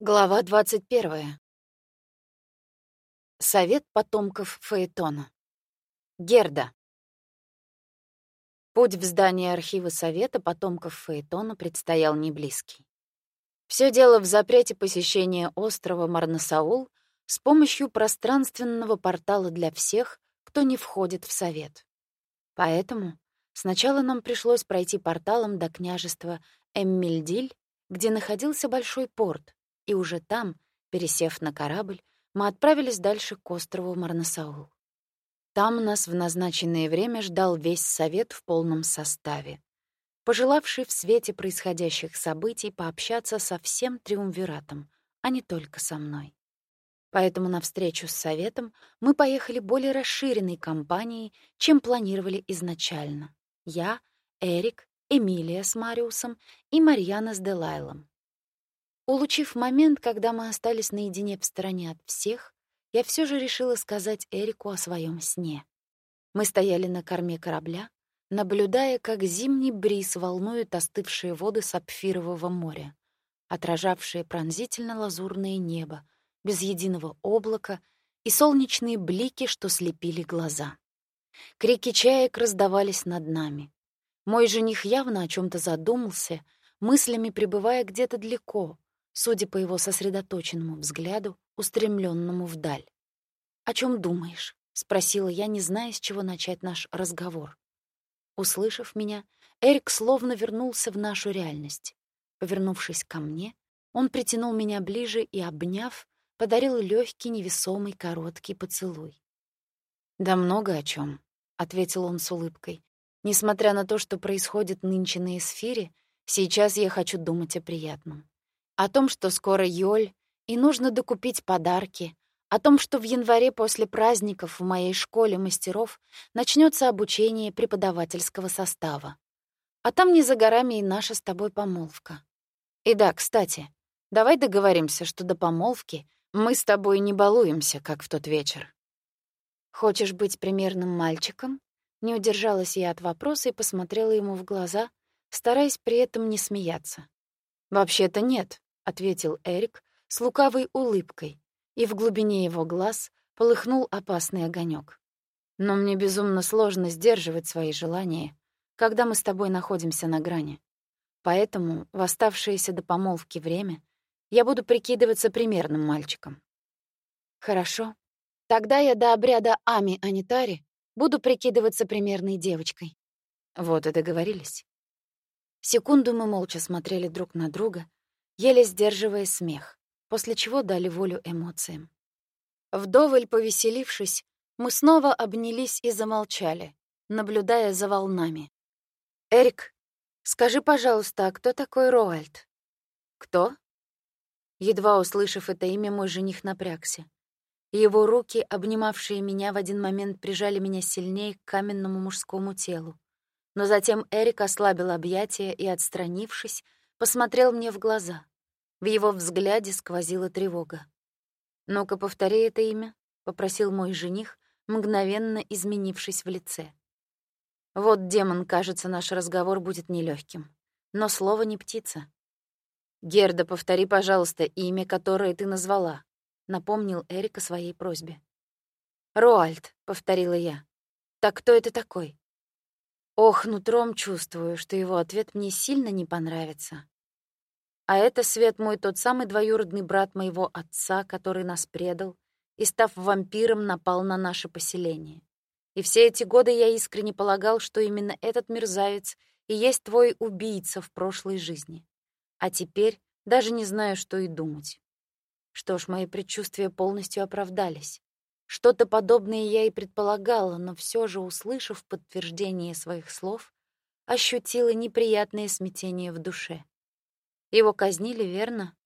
Глава 21. Совет потомков Фаэтона. Герда. Путь в здание архива Совета потомков Фаэтона предстоял неблизкий. Все дело в запрете посещения острова Марнасаул с помощью пространственного портала для всех, кто не входит в Совет. Поэтому сначала нам пришлось пройти порталом до княжества Эммельдиль, где находился большой порт, и уже там, пересев на корабль, мы отправились дальше к острову Марнасаул. Там нас в назначенное время ждал весь совет в полном составе, пожелавший в свете происходящих событий пообщаться со всем триумвиратом, а не только со мной. Поэтому на встречу с советом мы поехали более расширенной компанией, чем планировали изначально. Я, Эрик, Эмилия с Мариусом и Марьяна с Делайлом. Улучив момент, когда мы остались наедине в стороне от всех, я все же решила сказать Эрику о своем сне. Мы стояли на корме корабля, наблюдая, как зимний бриз волнует остывшие воды Сапфирового моря, отражавшие пронзительно-лазурное небо, без единого облака и солнечные блики, что слепили глаза. Крики чаек раздавались над нами. Мой жених явно о чем то задумался, мыслями пребывая где-то далеко, судя по его сосредоточенному взгляду, устремленному вдаль. «О чем думаешь?» — спросила я, не зная, с чего начать наш разговор. Услышав меня, Эрик словно вернулся в нашу реальность. Повернувшись ко мне, он притянул меня ближе и, обняв, подарил легкий, невесомый, короткий поцелуй. «Да много о чем, ответил он с улыбкой. «Несмотря на то, что происходит нынче на эсфире, сейчас я хочу думать о приятном о том, что скоро Йоль, и нужно докупить подарки, о том, что в январе после праздников в моей школе мастеров начнется обучение преподавательского состава. А там не за горами и наша с тобой помолвка. И да, кстати, давай договоримся, что до помолвки мы с тобой не балуемся, как в тот вечер. Хочешь быть примерным мальчиком? Не удержалась я от вопроса и посмотрела ему в глаза, стараясь при этом не смеяться. Вообще-то нет, ответил Эрик с лукавой улыбкой, и в глубине его глаз полыхнул опасный огонек. Но мне безумно сложно сдерживать свои желания, когда мы с тобой находимся на грани. Поэтому в оставшееся до помолвки время я буду прикидываться примерным мальчиком. Хорошо. Тогда я до обряда Ами Анитари буду прикидываться примерной девочкой. Вот и договорились. Секунду мы молча смотрели друг на друга, еле сдерживая смех, после чего дали волю эмоциям. Вдоволь повеселившись, мы снова обнялись и замолчали, наблюдая за волнами. «Эрик, скажи, пожалуйста, а кто такой Роальд?» «Кто?» Едва услышав это имя, мой жених напрягся. Его руки, обнимавшие меня, в один момент прижали меня сильнее к каменному мужскому телу. Но затем Эрик ослабил объятия и, отстранившись, посмотрел мне в глаза. В его взгляде сквозила тревога. «Ну-ка, повтори это имя», — попросил мой жених, мгновенно изменившись в лице. «Вот, демон, кажется, наш разговор будет нелегким. Но слово не птица». «Герда, повтори, пожалуйста, имя, которое ты назвала», — напомнил Эрик о своей просьбе. «Роальд», — повторила я. «Так кто это такой?» Ох, нутром чувствую, что его ответ мне сильно не понравится. А это, Свет мой, тот самый двоюродный брат моего отца, который нас предал и, став вампиром, напал на наше поселение. И все эти годы я искренне полагал, что именно этот мерзавец и есть твой убийца в прошлой жизни. А теперь даже не знаю, что и думать. Что ж, мои предчувствия полностью оправдались. Что-то подобное я и предполагала, но все же, услышав подтверждение своих слов, ощутила неприятное смятение в душе. Его казнили, верно?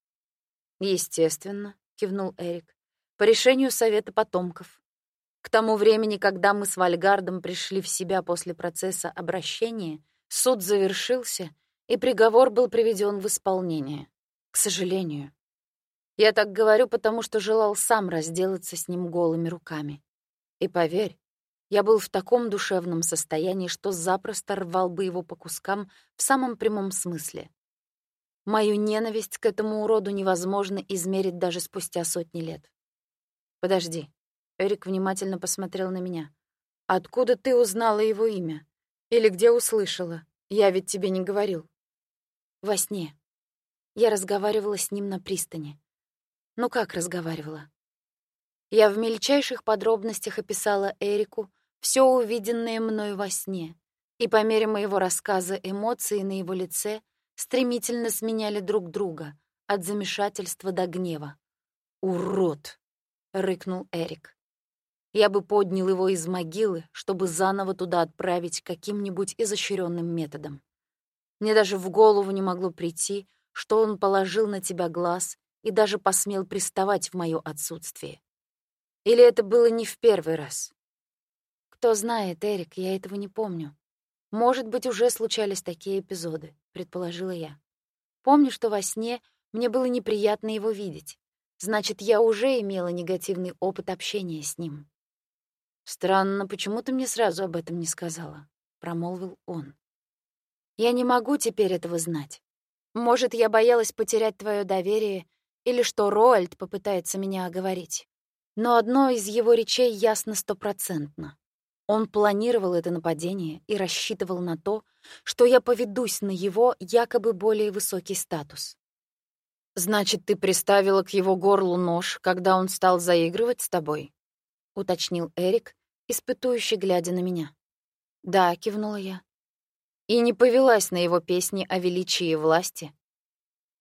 Естественно, кивнул Эрик. По решению совета потомков. К тому времени, когда мы с Вальгардом пришли в себя после процесса обращения, суд завершился, и приговор был приведен в исполнение. К сожалению. Я так говорю, потому что желал сам разделаться с ним голыми руками. И поверь, я был в таком душевном состоянии, что запросто рвал бы его по кускам в самом прямом смысле. Мою ненависть к этому уроду невозможно измерить даже спустя сотни лет. Подожди. Эрик внимательно посмотрел на меня. Откуда ты узнала его имя? Или где услышала? Я ведь тебе не говорил. Во сне. Я разговаривала с ним на пристани. Ну как разговаривала? Я в мельчайших подробностях описала Эрику все увиденное мной во сне, и по мере моего рассказа эмоции на его лице стремительно сменяли друг друга, от замешательства до гнева. «Урод!» — рыкнул Эрик. Я бы поднял его из могилы, чтобы заново туда отправить каким-нибудь изощренным методом. Мне даже в голову не могло прийти, что он положил на тебя глаз и даже посмел приставать в моё отсутствие. Или это было не в первый раз? Кто знает, Эрик, я этого не помню. Может быть, уже случались такие эпизоды, предположила я. Помню, что во сне мне было неприятно его видеть. Значит, я уже имела негативный опыт общения с ним. «Странно, почему ты мне сразу об этом не сказала?» — промолвил он. «Я не могу теперь этого знать. Может, я боялась потерять твое доверие или что Роальд попытается меня оговорить. Но одно из его речей ясно стопроцентно. Он планировал это нападение и рассчитывал на то, что я поведусь на его якобы более высокий статус. «Значит, ты приставила к его горлу нож, когда он стал заигрывать с тобой?» — уточнил Эрик, испытующе глядя на меня. «Да», — кивнула я. «И не повелась на его песни о величии и власти?»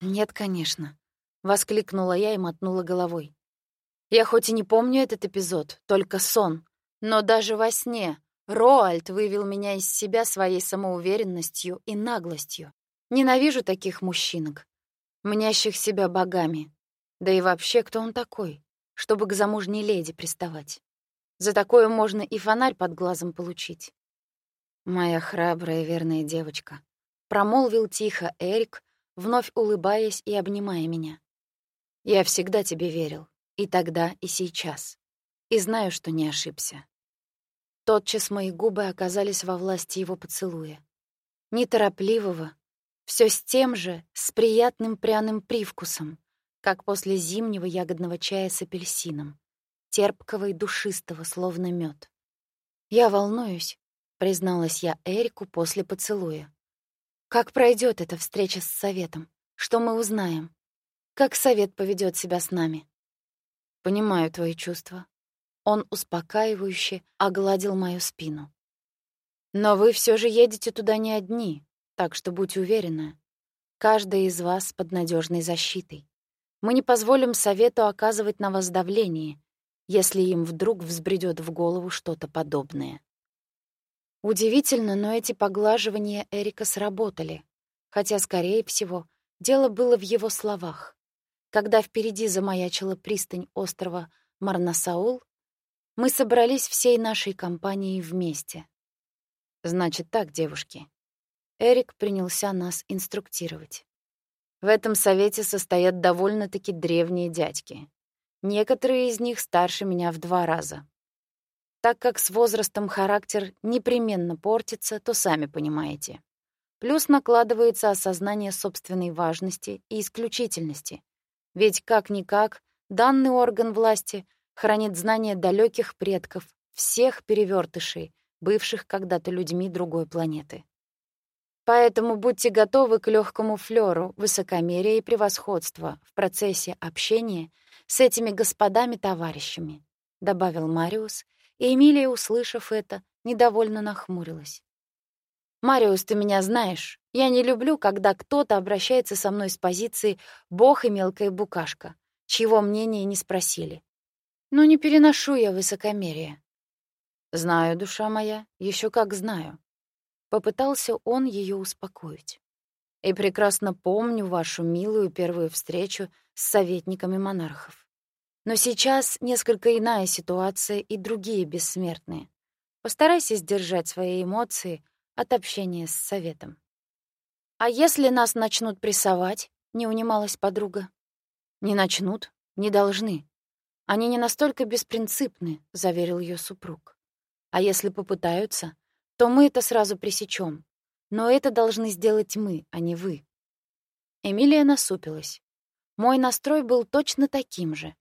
«Нет, конечно», — воскликнула я и мотнула головой. «Я хоть и не помню этот эпизод, только сон, но даже во сне Роальд вывел меня из себя своей самоуверенностью и наглостью. Ненавижу таких мужчинок, мнящих себя богами. Да и вообще, кто он такой, чтобы к замужней леди приставать? За такое можно и фонарь под глазом получить. Моя храбрая верная девочка, промолвил тихо Эрик, вновь улыбаясь и обнимая меня. Я всегда тебе верил, и тогда, и сейчас. И знаю, что не ошибся. Тотчас мои губы оказались во власти его поцелуя. Неторопливого, все с тем же, с приятным пряным привкусом, как после зимнего ягодного чая с апельсином терпкого и душистого, словно мед. «Я волнуюсь», — призналась я Эрику после поцелуя. «Как пройдет эта встреча с советом? Что мы узнаем? Как совет поведет себя с нами?» «Понимаю твои чувства». Он успокаивающе огладил мою спину. «Но вы все же едете туда не одни, так что будь уверена. Каждая из вас под надежной защитой. Мы не позволим совету оказывать на вас давление если им вдруг взбредет в голову что-то подобное. Удивительно, но эти поглаживания Эрика сработали, хотя, скорее всего, дело было в его словах. Когда впереди замаячила пристань острова Марнасаул, мы собрались всей нашей компанией вместе. Значит так, девушки. Эрик принялся нас инструктировать. В этом совете состоят довольно-таки древние дядьки. Некоторые из них старше меня в два раза. Так как с возрастом характер непременно портится, то сами понимаете. Плюс накладывается осознание собственной важности и исключительности. Ведь как-никак данный орган власти хранит знания далеких предков, всех перевертышей, бывших когда-то людьми другой планеты. Поэтому будьте готовы к легкому флеру высокомерия и превосходства в процессе общения с этими господами-товарищами», — добавил Мариус, и Эмилия, услышав это, недовольно нахмурилась. «Мариус, ты меня знаешь. Я не люблю, когда кто-то обращается со мной с позиции «бог и мелкая букашка», чьего мнения не спросили. Но не переношу я высокомерие. Знаю, душа моя, еще как знаю. Попытался он ее успокоить. И прекрасно помню вашу милую первую встречу с советниками монархов. Но сейчас несколько иная ситуация и другие бессмертные. Постарайся сдержать свои эмоции от общения с советом. «А если нас начнут прессовать?» — не унималась подруга. «Не начнут, не должны. Они не настолько беспринципны», — заверил ее супруг. «А если попытаются, то мы это сразу пресечем. Но это должны сделать мы, а не вы». Эмилия насупилась. Мой настрой был точно таким же.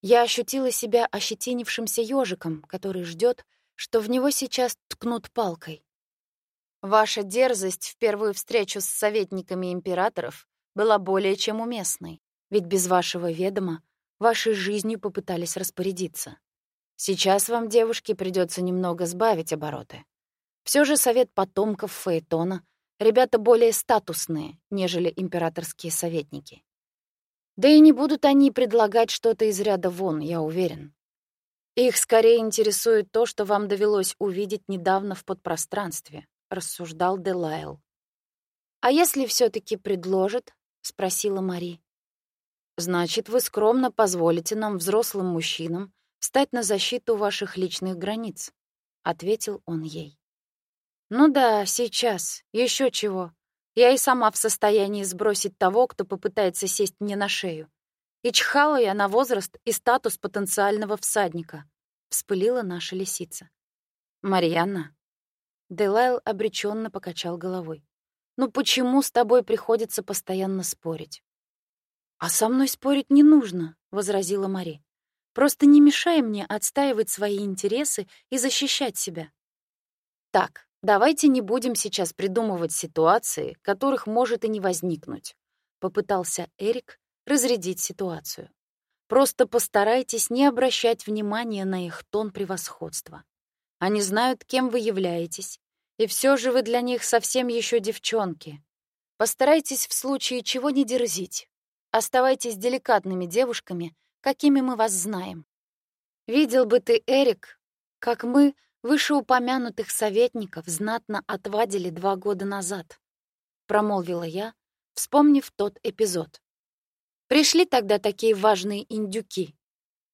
Я ощутила себя ощетинившимся ежиком, который ждет, что в него сейчас ткнут палкой. Ваша дерзость в первую встречу с советниками императоров была более чем уместной, ведь без вашего ведома вашей жизнью попытались распорядиться. Сейчас вам, девушки, придется немного сбавить обороты. Все же совет потомков Фаэтона — ребята более статусные, нежели императорские советники. Да и не будут они предлагать что-то из ряда вон, я уверен. Их скорее интересует то, что вам довелось увидеть недавно в подпространстве, рассуждал Делайл. А если все таки предложат? спросила Мари. Значит, вы скромно позволите нам, взрослым мужчинам, встать на защиту ваших личных границ, ответил он ей. Ну да, сейчас. Еще чего. Я и сама в состоянии сбросить того, кто попытается сесть мне на шею. И чхала я на возраст и статус потенциального всадника. Вспылила наша лисица. Марьяна. Делайл обреченно покачал головой. Ну почему с тобой приходится постоянно спорить? А со мной спорить не нужно, возразила Мари. Просто не мешай мне отстаивать свои интересы и защищать себя. Так, Давайте не будем сейчас придумывать ситуации, которых может и не возникнуть. Попытался Эрик разрядить ситуацию. Просто постарайтесь не обращать внимания на их тон превосходства. Они знают, кем вы являетесь, и все же вы для них совсем еще девчонки. Постарайтесь в случае чего не дерзить. Оставайтесь деликатными девушками, какими мы вас знаем. Видел бы ты, Эрик, как мы Вышеупомянутых советников знатно отвадили два года назад, промолвила я, вспомнив тот эпизод. Пришли тогда такие важные индюки.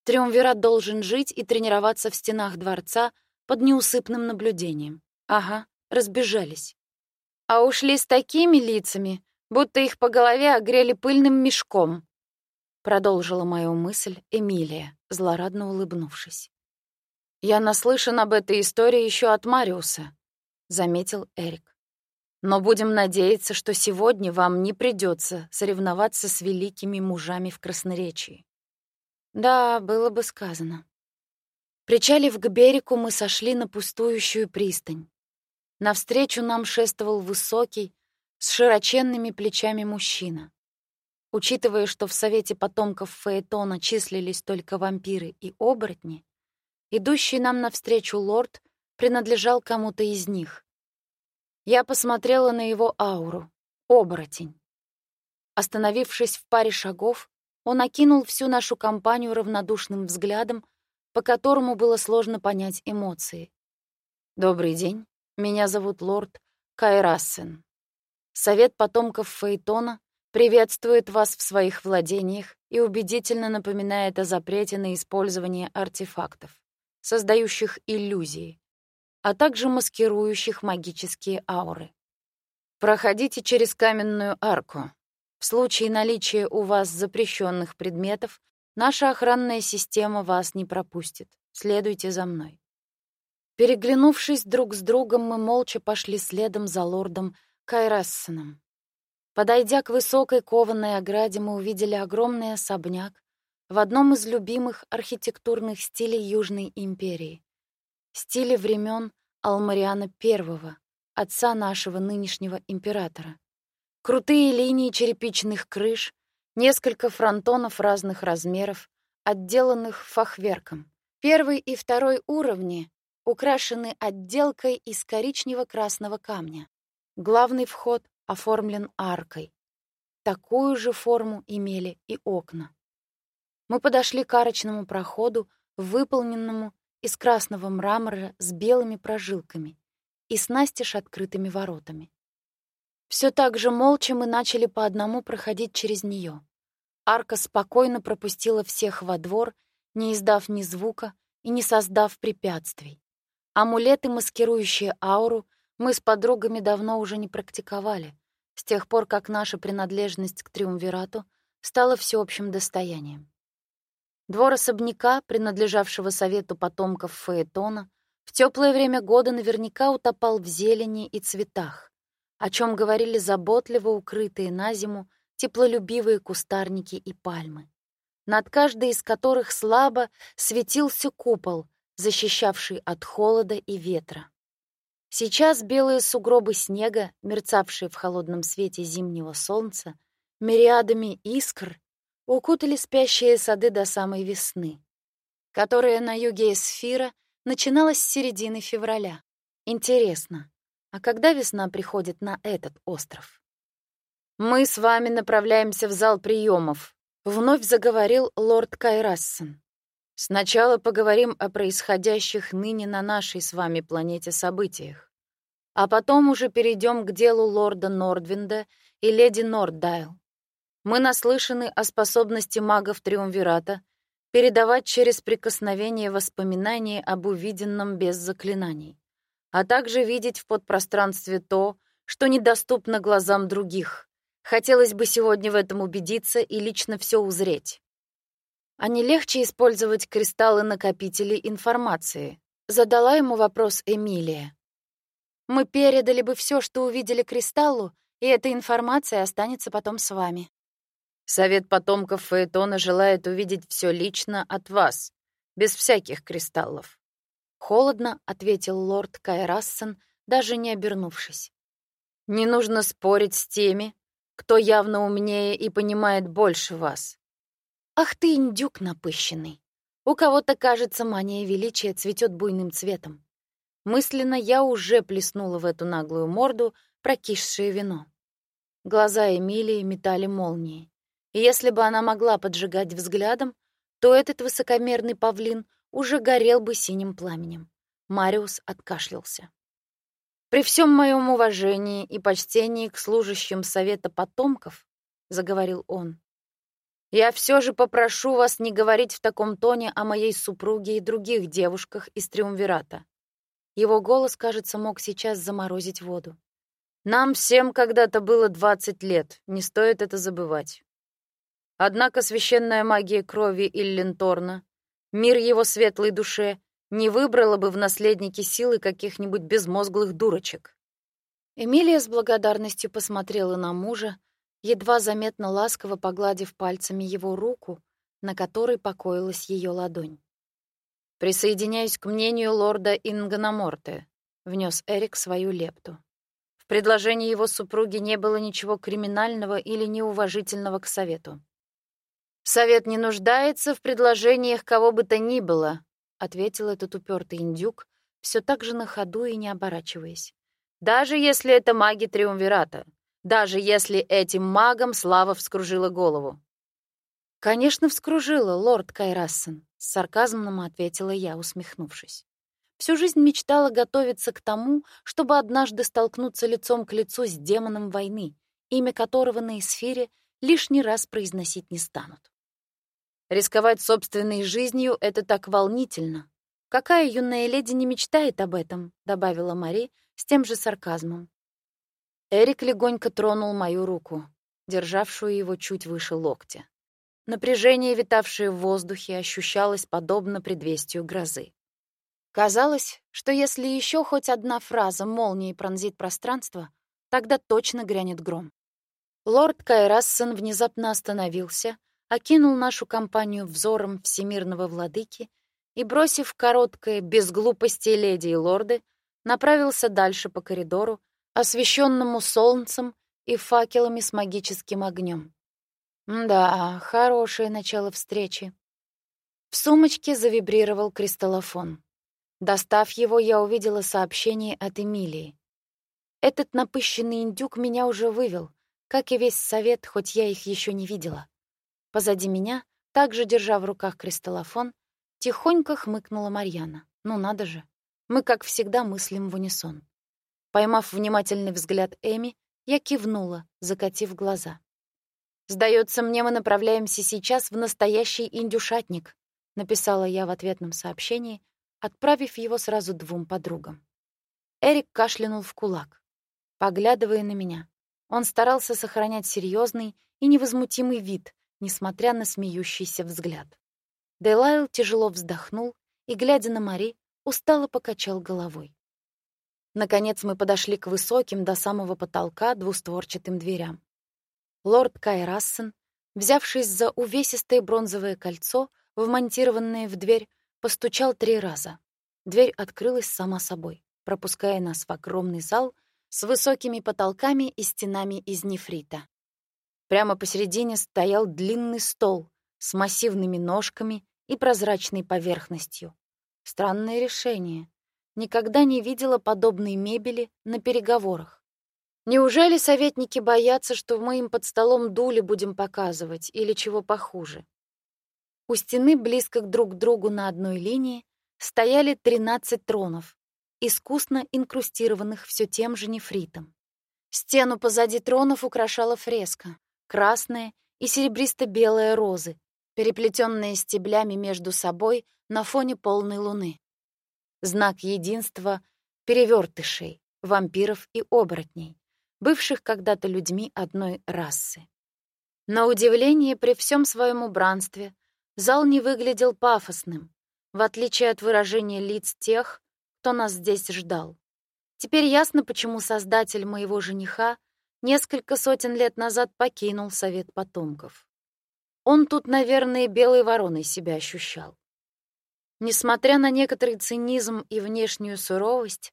Триумвират должен жить и тренироваться в стенах дворца под неусыпным наблюдением. Ага, разбежались. А ушли с такими лицами, будто их по голове огрели пыльным мешком. Продолжила мою мысль Эмилия, злорадно улыбнувшись. «Я наслышан об этой истории еще от Мариуса», — заметил Эрик. «Но будем надеяться, что сегодня вам не придется соревноваться с великими мужами в красноречии». «Да, было бы сказано». Причалив к берегу, мы сошли на пустующую пристань. Навстречу нам шествовал высокий, с широченными плечами мужчина. Учитывая, что в Совете потомков Фаэтона числились только вампиры и оборотни, Идущий нам навстречу лорд принадлежал кому-то из них. Я посмотрела на его ауру. Оборотень. Остановившись в паре шагов, он окинул всю нашу компанию равнодушным взглядом, по которому было сложно понять эмоции. «Добрый день. Меня зовут лорд Кайрассен. Совет потомков Фейтона приветствует вас в своих владениях и убедительно напоминает о запрете на использование артефактов создающих иллюзии, а также маскирующих магические ауры. Проходите через каменную арку. В случае наличия у вас запрещенных предметов, наша охранная система вас не пропустит. Следуйте за мной. Переглянувшись друг с другом, мы молча пошли следом за лордом Кайрассоном. Подойдя к высокой кованой ограде, мы увидели огромный особняк в одном из любимых архитектурных стилей Южной империи. Стиле времен Алмариана I, отца нашего нынешнего императора. Крутые линии черепичных крыш, несколько фронтонов разных размеров, отделанных фахверком. Первый и второй уровни украшены отделкой из коричнево-красного камня. Главный вход оформлен аркой. Такую же форму имели и окна. Мы подошли к арочному проходу, выполненному из красного мрамора с белыми прожилками и с настежь открытыми воротами. Все так же молча мы начали по одному проходить через нее. Арка спокойно пропустила всех во двор, не издав ни звука и не создав препятствий. Амулеты, маскирующие ауру, мы с подругами давно уже не практиковали, с тех пор, как наша принадлежность к Триумвирату стала всеобщим достоянием. Двор особняка, принадлежавшего совету потомков Фаэтона, в теплое время года наверняка утопал в зелени и цветах, о чем говорили заботливо укрытые на зиму теплолюбивые кустарники и пальмы, над каждой из которых слабо светился купол, защищавший от холода и ветра. Сейчас белые сугробы снега, мерцавшие в холодном свете зимнего солнца, мириадами искр, укутали спящие сады до самой весны, которая на юге Эсфира начиналась с середины февраля. Интересно, а когда весна приходит на этот остров? Мы с вами направляемся в зал приемов, вновь заговорил лорд Кайрассен. Сначала поговорим о происходящих ныне на нашей с вами планете событиях, а потом уже перейдем к делу лорда Нордвинда и леди Норддайл. Мы наслышаны о способности магов Триумвирата передавать через прикосновение воспоминания об увиденном без заклинаний, а также видеть в подпространстве то, что недоступно глазам других. Хотелось бы сегодня в этом убедиться и лично все узреть. А не легче использовать кристаллы-накопители информации? Задала ему вопрос Эмилия. Мы передали бы все, что увидели кристаллу, и эта информация останется потом с вами. Совет потомков Фаэтона желает увидеть все лично от вас, без всяких кристаллов. Холодно ответил лорд Кайрассен, даже не обернувшись. Не нужно спорить с теми, кто явно умнее и понимает больше вас. Ах ты, индюк напыщенный. У кого-то, кажется, мания величия цветет буйным цветом. Мысленно я уже плеснула в эту наглую морду прокисшее вино. Глаза Эмилии метали молнии. И если бы она могла поджигать взглядом, то этот высокомерный павлин уже горел бы синим пламенем. Мариус откашлялся. При всем моем уважении и почтении к служащим совета потомков, заговорил он, я все же попрошу вас не говорить в таком тоне о моей супруге и других девушках из Триумвирата. Его голос, кажется, мог сейчас заморозить воду. Нам всем когда-то было двадцать лет, не стоит это забывать. Однако священная магия крови Иллинторна, мир его светлой душе, не выбрала бы в наследники силы каких-нибудь безмозглых дурочек. Эмилия с благодарностью посмотрела на мужа, едва заметно ласково погладив пальцами его руку, на которой покоилась ее ладонь. «Присоединяюсь к мнению лорда Ингономорте», — внес Эрик свою лепту. В предложении его супруги не было ничего криминального или неуважительного к совету. «Совет не нуждается в предложениях кого бы то ни было», — ответил этот упертый индюк, все так же на ходу и не оборачиваясь. «Даже если это маги Триумвирата, даже если этим магам слава вскружила голову». «Конечно, вскружила, лорд Кайрассен», — с сарказмом ответила я, усмехнувшись. Всю жизнь мечтала готовиться к тому, чтобы однажды столкнуться лицом к лицу с демоном войны, имя которого на эсфире лишний раз произносить не станут. Рисковать собственной жизнью — это так волнительно. Какая юная леди не мечтает об этом, добавила Мари с тем же сарказмом. Эрик легонько тронул мою руку, державшую его чуть выше локтя. Напряжение, витавшее в воздухе, ощущалось подобно предвестию грозы. Казалось, что если еще хоть одна фраза молнией пронзит пространство, тогда точно грянет гром. Лорд Кайрассен внезапно остановился, окинул нашу компанию взором всемирного владыки и, бросив короткое, без глупости леди и лорды, направился дальше по коридору, освещенному солнцем и факелами с магическим огнем. Да, хорошее начало встречи. В сумочке завибрировал кристаллофон. Достав его, я увидела сообщение от Эмилии. Этот напыщенный индюк меня уже вывел, как и весь совет, хоть я их еще не видела. Позади меня, также держа в руках кристаллофон, тихонько хмыкнула Марьяна. Ну надо же. Мы, как всегда, мыслим в унисон. Поймав внимательный взгляд Эми, я кивнула, закатив глаза. Сдается мне, мы направляемся сейчас в настоящий индюшатник, написала я в ответном сообщении, отправив его сразу двум подругам. Эрик кашлянул в кулак, поглядывая на меня. Он старался сохранять серьезный и невозмутимый вид, несмотря на смеющийся взгляд. Делайл тяжело вздохнул и, глядя на Мари, устало покачал головой. Наконец мы подошли к высоким до самого потолка двустворчатым дверям. Лорд Кайрассен, взявшись за увесистое бронзовое кольцо, вмонтированное в дверь, постучал три раза. Дверь открылась сама собой, пропуская нас в огромный зал с высокими потолками и стенами из нефрита. Прямо посередине стоял длинный стол с массивными ножками и прозрачной поверхностью. Странное решение. Никогда не видела подобной мебели на переговорах. Неужели советники боятся, что мы им под столом дули будем показывать или чего похуже? У стены близко друг к другу на одной линии стояли 13 тронов, искусно инкрустированных все тем же нефритом. Стену позади тронов украшала фреска, красная и серебристо-белая розы, переплетенные стеблями между собой на фоне полной луны. Знак единства перевертышей, вампиров и оборотней, бывших когда-то людьми одной расы. На удивление, при всем своем убранстве, зал не выглядел пафосным, в отличие от выражения лиц тех, кто нас здесь ждал. Теперь ясно, почему создатель моего жениха несколько сотен лет назад покинул Совет потомков. Он тут, наверное, белой вороной себя ощущал. Несмотря на некоторый цинизм и внешнюю суровость,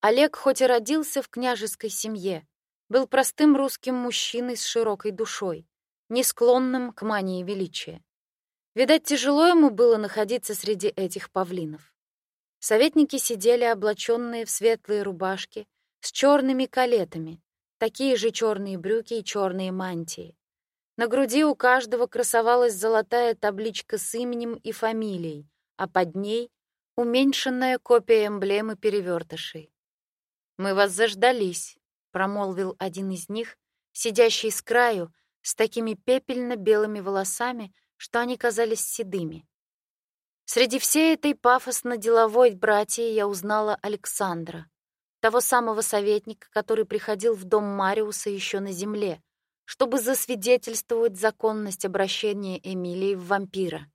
Олег хоть и родился в княжеской семье, был простым русским мужчиной с широкой душой, не склонным к мании величия. Видать, тяжело ему было находиться среди этих павлинов. Советники сидели облаченные в светлые рубашки с черными калетами, такие же черные брюки и черные мантии. На груди у каждого красовалась золотая табличка с именем и фамилией, а под ней — уменьшенная копия эмблемы перевертышей. «Мы вас заждались», — промолвил один из них, сидящий с краю, с такими пепельно-белыми волосами, что они казались седыми. Среди всей этой пафосно-деловой братьи я узнала Александра, того самого советника, который приходил в дом Мариуса еще на земле, чтобы засвидетельствовать законность обращения Эмилии в вампира.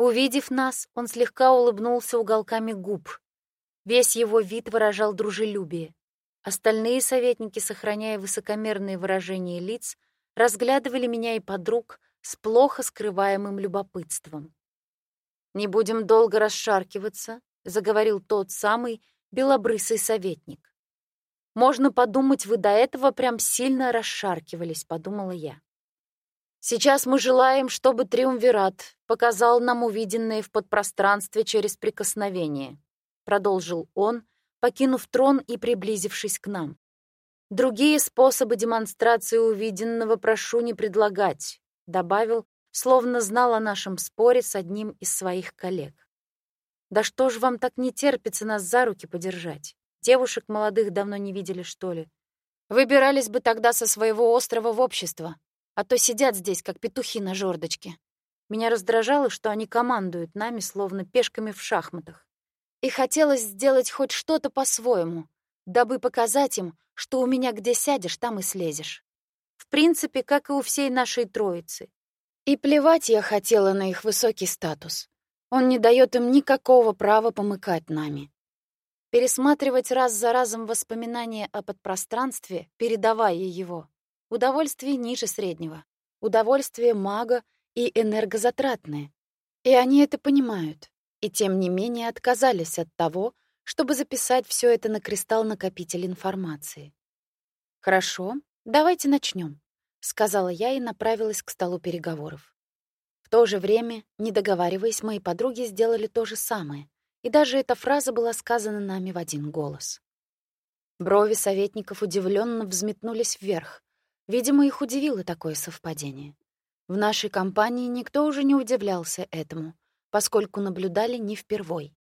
Увидев нас, он слегка улыбнулся уголками губ. Весь его вид выражал дружелюбие. Остальные советники, сохраняя высокомерные выражения лиц, разглядывали меня и подруг с плохо скрываемым любопытством. «Не будем долго расшаркиваться», — заговорил тот самый белобрысый советник. «Можно подумать, вы до этого прям сильно расшаркивались», — подумала я. «Сейчас мы желаем, чтобы Триумвират показал нам увиденное в подпространстве через прикосновение», — продолжил он, покинув трон и приблизившись к нам. «Другие способы демонстрации увиденного прошу не предлагать», — добавил, словно знал о нашем споре с одним из своих коллег. «Да что ж вам так не терпится нас за руки подержать? Девушек молодых давно не видели, что ли? Выбирались бы тогда со своего острова в общество, а то сидят здесь, как петухи на жердочке. Меня раздражало, что они командуют нами, словно пешками в шахматах. И хотелось сделать хоть что-то по-своему, дабы показать им, что у меня где сядешь, там и слезешь. В принципе, как и у всей нашей троицы. И плевать я хотела на их высокий статус. Он не дает им никакого права помыкать нами. Пересматривать раз за разом воспоминания о подпространстве, передавая его. Удовольствие ниже среднего. Удовольствие мага и энергозатратное. И они это понимают. И тем не менее отказались от того, чтобы записать все это на кристалл-накопитель информации. Хорошо, давайте начнем. — сказала я и направилась к столу переговоров. В то же время, не договариваясь, мои подруги сделали то же самое, и даже эта фраза была сказана нами в один голос. Брови советников удивленно взметнулись вверх. Видимо, их удивило такое совпадение. В нашей компании никто уже не удивлялся этому, поскольку наблюдали не впервой.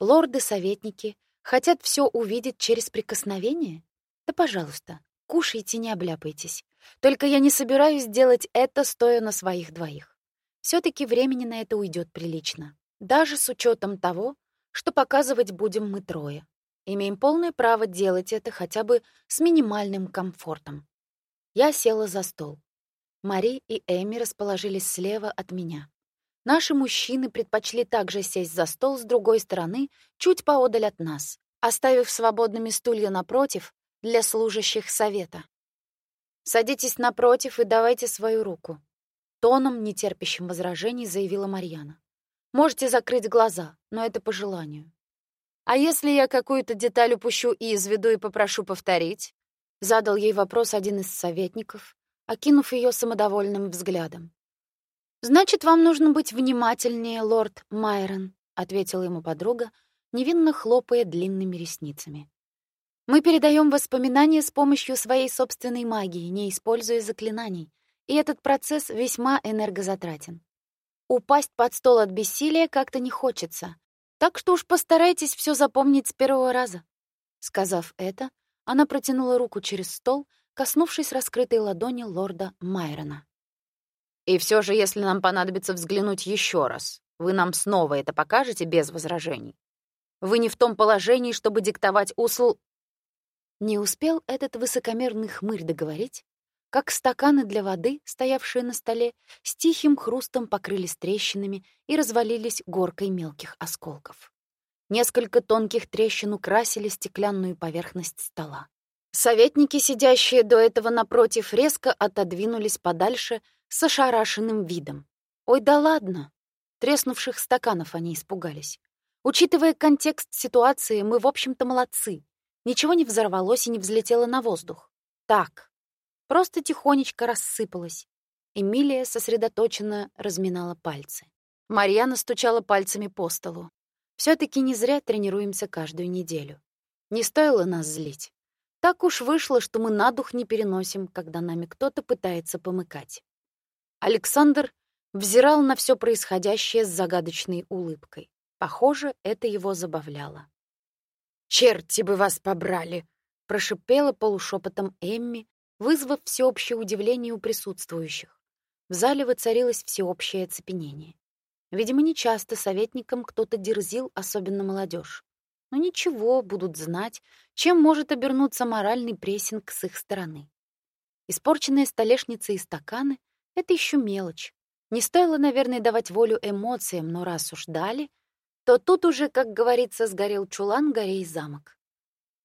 Лорды-советники хотят все увидеть через прикосновение? Да, пожалуйста, кушайте, не обляпайтесь. Только я не собираюсь делать это, стоя на своих двоих. все таки времени на это уйдет прилично. Даже с учетом того, что показывать будем мы трое. Имеем полное право делать это хотя бы с минимальным комфортом. Я села за стол. Мари и Эми расположились слева от меня. Наши мужчины предпочли также сесть за стол с другой стороны, чуть поодаль от нас, оставив свободными стулья напротив для служащих совета. Садитесь напротив и давайте свою руку. Тоном, нетерпящим возражений, заявила Марьяна. Можете закрыть глаза, но это по желанию. А если я какую-то деталь упущу из виду и попрошу повторить? Задал ей вопрос один из советников, окинув ее самодовольным взглядом. Значит, вам нужно быть внимательнее, лорд Майрон, ответила ему подруга, невинно хлопая длинными ресницами. Мы передаем воспоминания с помощью своей собственной магии, не используя заклинаний, и этот процесс весьма энергозатратен. Упасть под стол от бессилия как-то не хочется, так что уж постарайтесь все запомнить с первого раза. Сказав это, она протянула руку через стол, коснувшись раскрытой ладони лорда Майрона. И все же, если нам понадобится взглянуть еще раз, вы нам снова это покажете без возражений. Вы не в том положении, чтобы диктовать усл не успел этот высокомерный хмырь договорить, как стаканы для воды, стоявшие на столе, с тихим хрустом покрылись трещинами и развалились горкой мелких осколков. Несколько тонких трещин украсили стеклянную поверхность стола. Советники, сидящие до этого напротив, резко отодвинулись подальше с ошарашенным видом. «Ой, да ладно!» Треснувших стаканов они испугались. Учитывая контекст ситуации, мы, в общем-то, молодцы. Ничего не взорвалось и не взлетело на воздух. Так, просто тихонечко рассыпалось. Эмилия сосредоточенно разминала пальцы. Марьяна стучала пальцами по столу. Все таки не зря тренируемся каждую неделю. Не стоило нас злить. Так уж вышло, что мы на дух не переносим, когда нами кто-то пытается помыкать. Александр взирал на все происходящее с загадочной улыбкой. Похоже, это его забавляло. «Черти бы вас побрали!» — прошипела полушепотом Эмми, вызвав всеобщее удивление у присутствующих. В зале воцарилось всеобщее оцепенение. Видимо, нечасто советникам кто-то дерзил, особенно молодежь. Но ничего, будут знать, чем может обернуться моральный прессинг с их стороны. Испорченные столешницы и стаканы — это еще мелочь. Не стоило, наверное, давать волю эмоциям, но раз уж дали — то тут уже, как говорится, сгорел чулан, горей замок.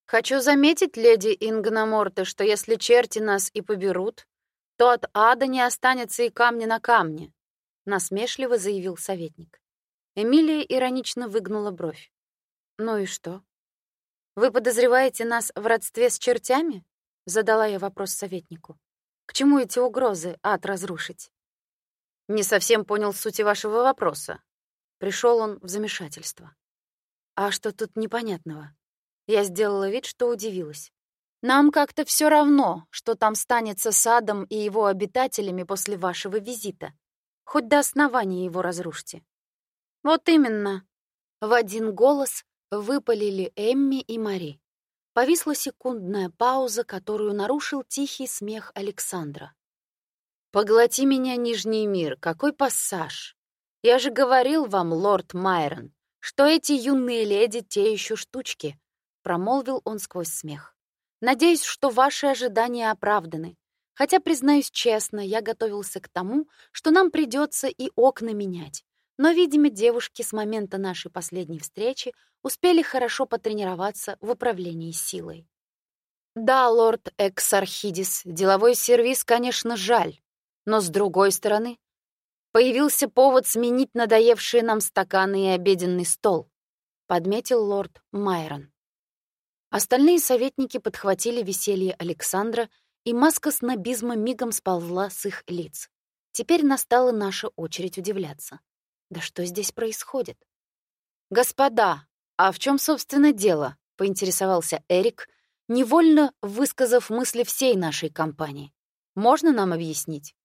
Хочу заметить, леди Ингнаморте, что если черти нас и поберут, то от ада не останется и камня на камне, насмешливо заявил советник. Эмилия иронично выгнула бровь. Ну и что? Вы подозреваете нас в родстве с чертями? задала я вопрос советнику. К чему эти угрозы ад разрушить? Не совсем понял сути вашего вопроса, Пришел он в замешательство. А что тут непонятного? Я сделала вид, что удивилась. Нам как-то все равно, что там станется с Адом и его обитателями после вашего визита. Хоть до основания его разрушьте. Вот именно. В один голос выпалили Эмми и Мари. Повисла секундная пауза, которую нарушил тихий смех Александра. «Поглоти меня, Нижний мир, какой пассаж! Я же говорил вам, лорд Майрон, что эти юные леди те еще штучки, промолвил он сквозь смех. Надеюсь, что ваши ожидания оправданы. Хотя, признаюсь честно, я готовился к тому, что нам придется и окна менять. Но, видимо, девушки с момента нашей последней встречи успели хорошо потренироваться в управлении силой. Да, лорд Эксархидис, деловой сервис, конечно, жаль. Но, с другой стороны, Появился повод сменить надоевшие нам стаканы и обеденный стол, подметил лорд Майрон. Остальные советники подхватили веселье Александра, и маска снобизма мигом сползла с их лиц. Теперь настала наша очередь удивляться. Да что здесь происходит? Господа, а в чем, собственно, дело? поинтересовался Эрик, невольно высказав мысли всей нашей компании. Можно нам объяснить?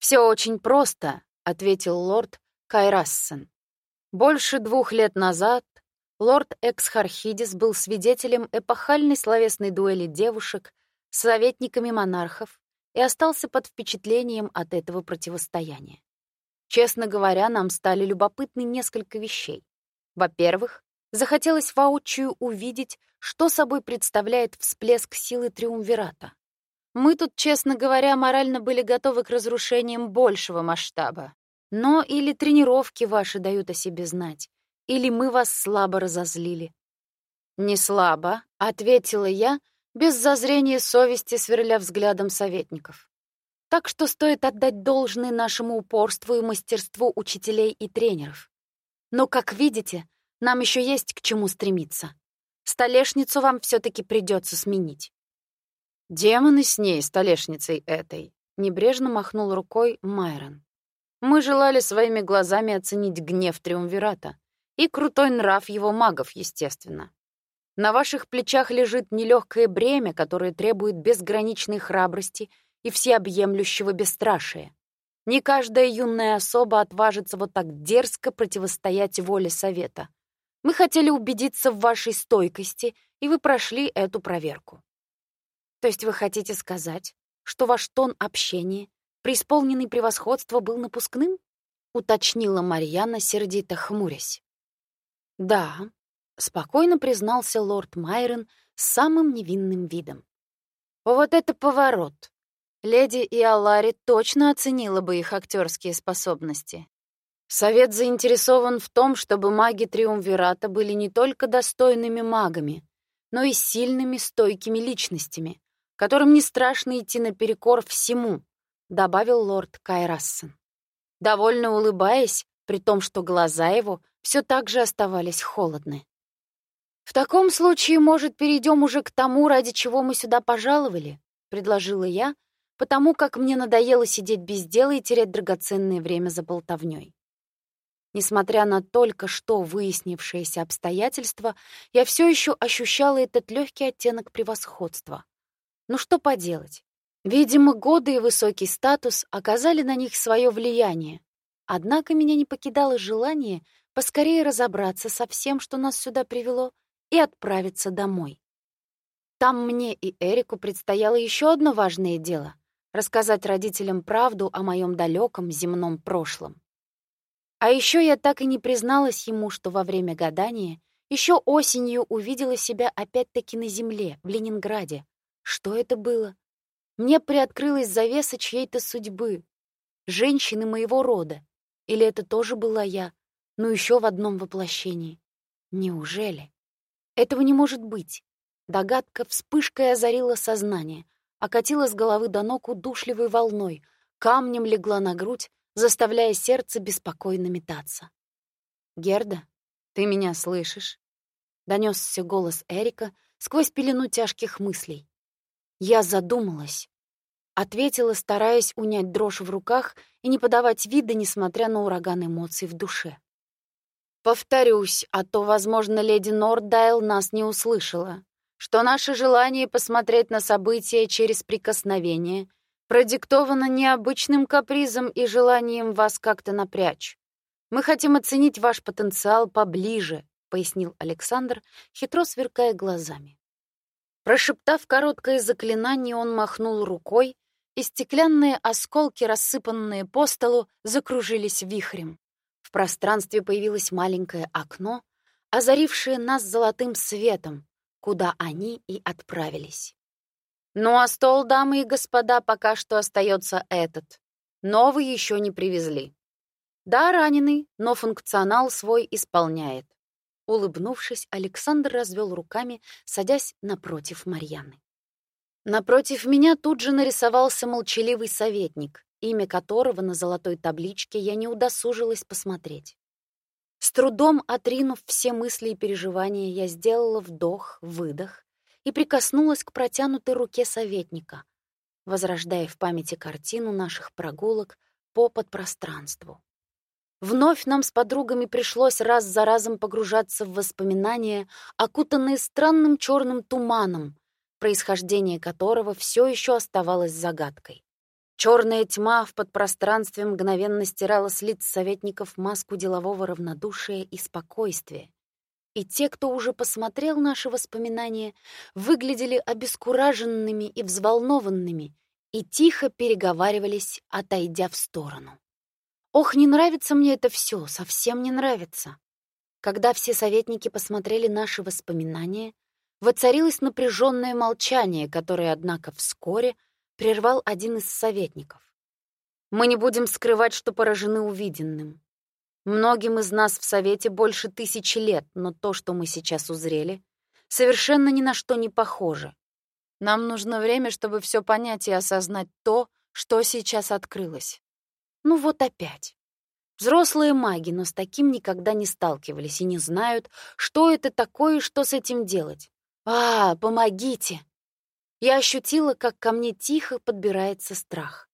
Все очень просто, ответил лорд Кайрассен. Больше двух лет назад лорд Эксхархидис был свидетелем эпохальной словесной дуэли девушек советниками монархов и остался под впечатлением от этого противостояния. Честно говоря, нам стали любопытны несколько вещей. Во-первых, захотелось воочию увидеть, что собой представляет всплеск силы Триумвирата. Мы тут, честно говоря, морально были готовы к разрушениям большего масштаба. Но или тренировки ваши дают о себе знать, или мы вас слабо разозлили. Не слабо, ответила я, без зазрения совести сверля взглядом советников. Так что стоит отдать должное нашему упорству и мастерству учителей и тренеров. Но, как видите, нам еще есть к чему стремиться. Столешницу вам все-таки придется сменить. Демоны с ней, столешницей этой, небрежно махнул рукой Майрон. Мы желали своими глазами оценить гнев Триумвирата и крутой нрав его магов, естественно. На ваших плечах лежит нелегкое бремя, которое требует безграничной храбрости и всеобъемлющего бесстрашия. Не каждая юная особа отважится вот так дерзко противостоять воле совета. Мы хотели убедиться в вашей стойкости, и вы прошли эту проверку. То есть вы хотите сказать, что ваш тон общения преисполненный превосходства, был напускным? Уточнила Марьяна, сердито хмурясь. Да, спокойно признался лорд Майрон с самым невинным видом. Вот это поворот! Леди Иолари точно оценила бы их актерские способности. Совет заинтересован в том, чтобы маги Триумвирата были не только достойными магами, но и сильными, стойкими личностями, которым не страшно идти наперекор всему, добавил лорд Кайрассен. Довольно улыбаясь, при том, что глаза его все так же оставались холодны. «В таком случае, может, перейдем уже к тому, ради чего мы сюда пожаловали?» — предложила я, потому как мне надоело сидеть без дела и терять драгоценное время за болтовней. Несмотря на только что выяснившиеся обстоятельства, я все еще ощущала этот легкий оттенок превосходства. Ну что поделать? Видимо, годы и высокий статус оказали на них свое влияние. Однако меня не покидало желание поскорее разобраться со всем, что нас сюда привело, и отправиться домой. Там мне и Эрику предстояло еще одно важное дело — рассказать родителям правду о моем далеком земном прошлом. А еще я так и не призналась ему, что во время гадания еще осенью увидела себя опять-таки на земле, в Ленинграде. Что это было? Мне приоткрылась завеса чьей-то судьбы, женщины моего рода. Или это тоже была я, но еще в одном воплощении? Неужели? Этого не может быть. Догадка вспышкой озарила сознание, окатила с головы до ног удушливой волной, камнем легла на грудь, заставляя сердце беспокойно метаться. «Герда, ты меня слышишь?» — донесся голос Эрика сквозь пелену тяжких мыслей. Я задумалась. Ответила, стараясь унять дрожь в руках и не подавать вида, несмотря на ураган эмоций в душе. Повторюсь, а то, возможно, леди Нордайл нас не услышала, что наше желание посмотреть на события через прикосновение продиктовано необычным капризом и желанием вас как-то напрячь. Мы хотим оценить ваш потенциал поближе, пояснил Александр, хитро сверкая глазами. Прошептав короткое заклинание, он махнул рукой, и стеклянные осколки, рассыпанные по столу, закружились вихрем. В пространстве появилось маленькое окно, озарившее нас золотым светом, куда они и отправились. Ну а стол, дамы и господа, пока что остается этот. Новый еще не привезли. Да, раненый, но функционал свой исполняет. Улыбнувшись, Александр развел руками, садясь напротив Марьяны. Напротив меня тут же нарисовался молчаливый советник, имя которого на золотой табличке я не удосужилась посмотреть. С трудом отринув все мысли и переживания, я сделала вдох, выдох и прикоснулась к протянутой руке советника, возрождая в памяти картину наших прогулок по подпространству. Вновь нам с подругами пришлось раз за разом погружаться в воспоминания, окутанные странным черным туманом, происхождение которого все еще оставалось загадкой. Черная тьма в подпространстве мгновенно стирала с лиц советников маску делового равнодушия и спокойствия. И те, кто уже посмотрел наши воспоминания, выглядели обескураженными и взволнованными и тихо переговаривались, отойдя в сторону. Ох, не нравится мне это все, совсем не нравится. Когда все советники посмотрели наши воспоминания, воцарилось напряженное молчание, которое, однако, вскоре прервал один из советников. Мы не будем скрывать, что поражены увиденным. Многим из нас в Совете больше тысячи лет, но то, что мы сейчас узрели, совершенно ни на что не похоже. Нам нужно время, чтобы все понять и осознать то, что сейчас открылось. Ну вот опять. Взрослые маги, но с таким никогда не сталкивались и не знают, что это такое и что с этим делать. А, помогите! Я ощутила, как ко мне тихо подбирается страх.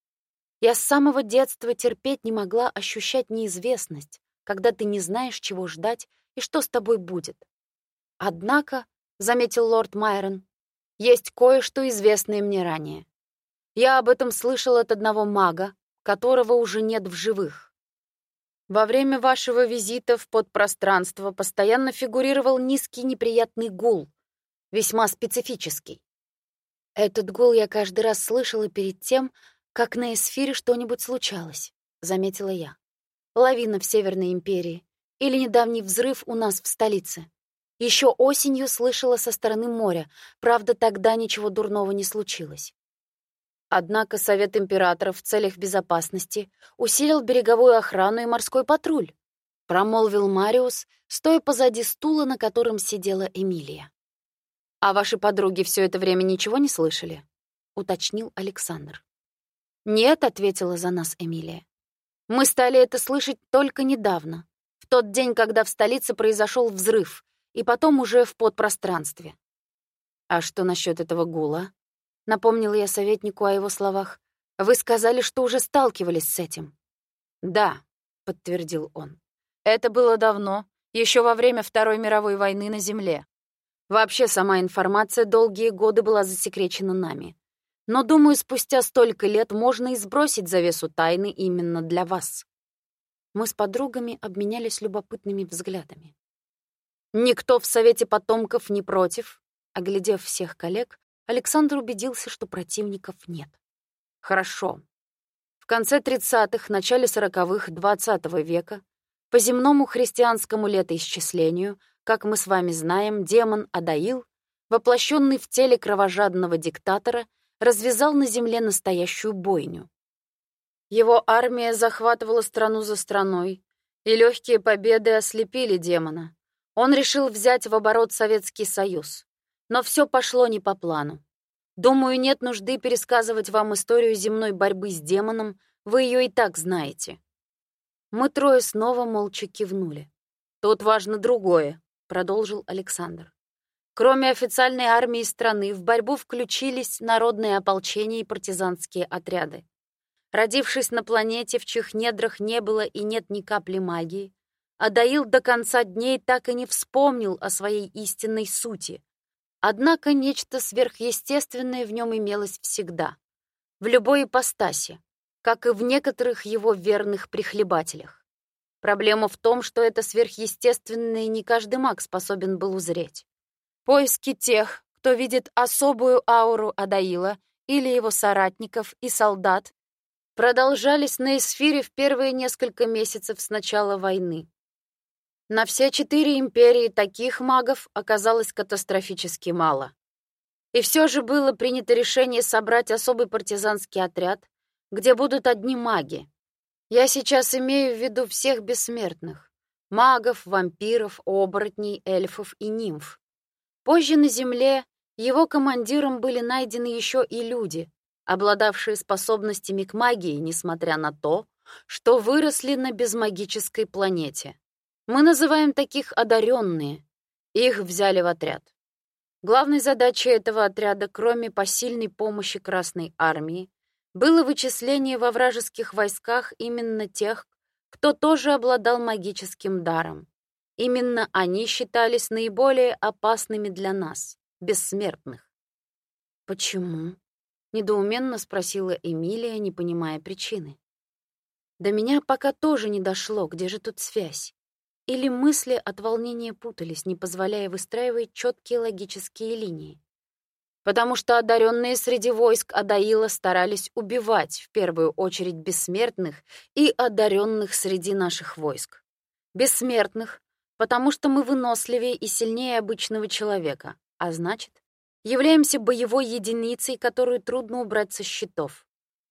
Я с самого детства терпеть не могла ощущать неизвестность, когда ты не знаешь, чего ждать и что с тобой будет. Однако, — заметил лорд Майрон, — есть кое-что известное мне ранее. Я об этом слышал от одного мага, которого уже нет в живых. Во время вашего визита в подпространство постоянно фигурировал низкий неприятный гул, весьма специфический. Этот гул я каждый раз слышала перед тем, как на эсфире что-нибудь случалось, заметила я. Лавина в Северной империи или недавний взрыв у нас в столице. Еще осенью слышала со стороны моря, правда, тогда ничего дурного не случилось. Однако Совет Императоров в целях безопасности усилил береговую охрану и морской патруль, промолвил Мариус, стоя позади стула, на котором сидела Эмилия. «А ваши подруги все это время ничего не слышали?» — уточнил Александр. «Нет», — ответила за нас Эмилия. «Мы стали это слышать только недавно, в тот день, когда в столице произошел взрыв, и потом уже в подпространстве». «А что насчет этого гула?» — напомнила я советнику о его словах. «Вы сказали, что уже сталкивались с этим». «Да», — подтвердил он. «Это было давно, еще во время Второй мировой войны на Земле. Вообще, сама информация долгие годы была засекречена нами. Но, думаю, спустя столько лет можно и сбросить завесу тайны именно для вас. Мы с подругами обменялись любопытными взглядами. Никто в Совете потомков не против. Оглядев всех коллег, Александр убедился, что противников нет. Хорошо. В конце 30-х, начале 40-х XX века по земному христианскому летоисчислению — как мы с вами знаем, демон Адаил, воплощенный в теле кровожадного диктатора, развязал на земле настоящую бойню. Его армия захватывала страну за страной, и легкие победы ослепили демона. Он решил взять в оборот Советский Союз. Но все пошло не по плану. Думаю, нет нужды пересказывать вам историю земной борьбы с демоном, вы ее и так знаете. Мы трое снова молча кивнули. Тут важно другое продолжил Александр. Кроме официальной армии страны, в борьбу включились народные ополчения и партизанские отряды. Родившись на планете, в чьих недрах не было и нет ни капли магии, Адаил до конца дней так и не вспомнил о своей истинной сути. Однако нечто сверхъестественное в нем имелось всегда, в любой ипостаси, как и в некоторых его верных прихлебателях. Проблема в том, что это сверхъестественное не каждый маг способен был узреть. Поиски тех, кто видит особую ауру Адаила или его соратников и солдат, продолжались на эсфире в первые несколько месяцев с начала войны. На все четыре империи таких магов оказалось катастрофически мало. И все же было принято решение собрать особый партизанский отряд, где будут одни маги, я сейчас имею в виду всех бессмертных. Магов, вампиров, оборотней, эльфов и нимф. Позже на Земле его командиром были найдены еще и люди, обладавшие способностями к магии, несмотря на то, что выросли на безмагической планете. Мы называем таких одаренные. Их взяли в отряд. Главной задачей этого отряда, кроме посильной помощи Красной Армии, было вычисление во вражеских войсках именно тех, кто тоже обладал магическим даром. Именно они считались наиболее опасными для нас, бессмертных. «Почему?» — недоуменно спросила Эмилия, не понимая причины. До меня пока тоже не дошло, где же тут связь. Или мысли от волнения путались, не позволяя выстраивать четкие логические линии потому что одаренные среди войск Адаила старались убивать в первую очередь бессмертных и одаренных среди наших войск. Бессмертных, потому что мы выносливее и сильнее обычного человека, а значит, являемся боевой единицей, которую трудно убрать со счетов.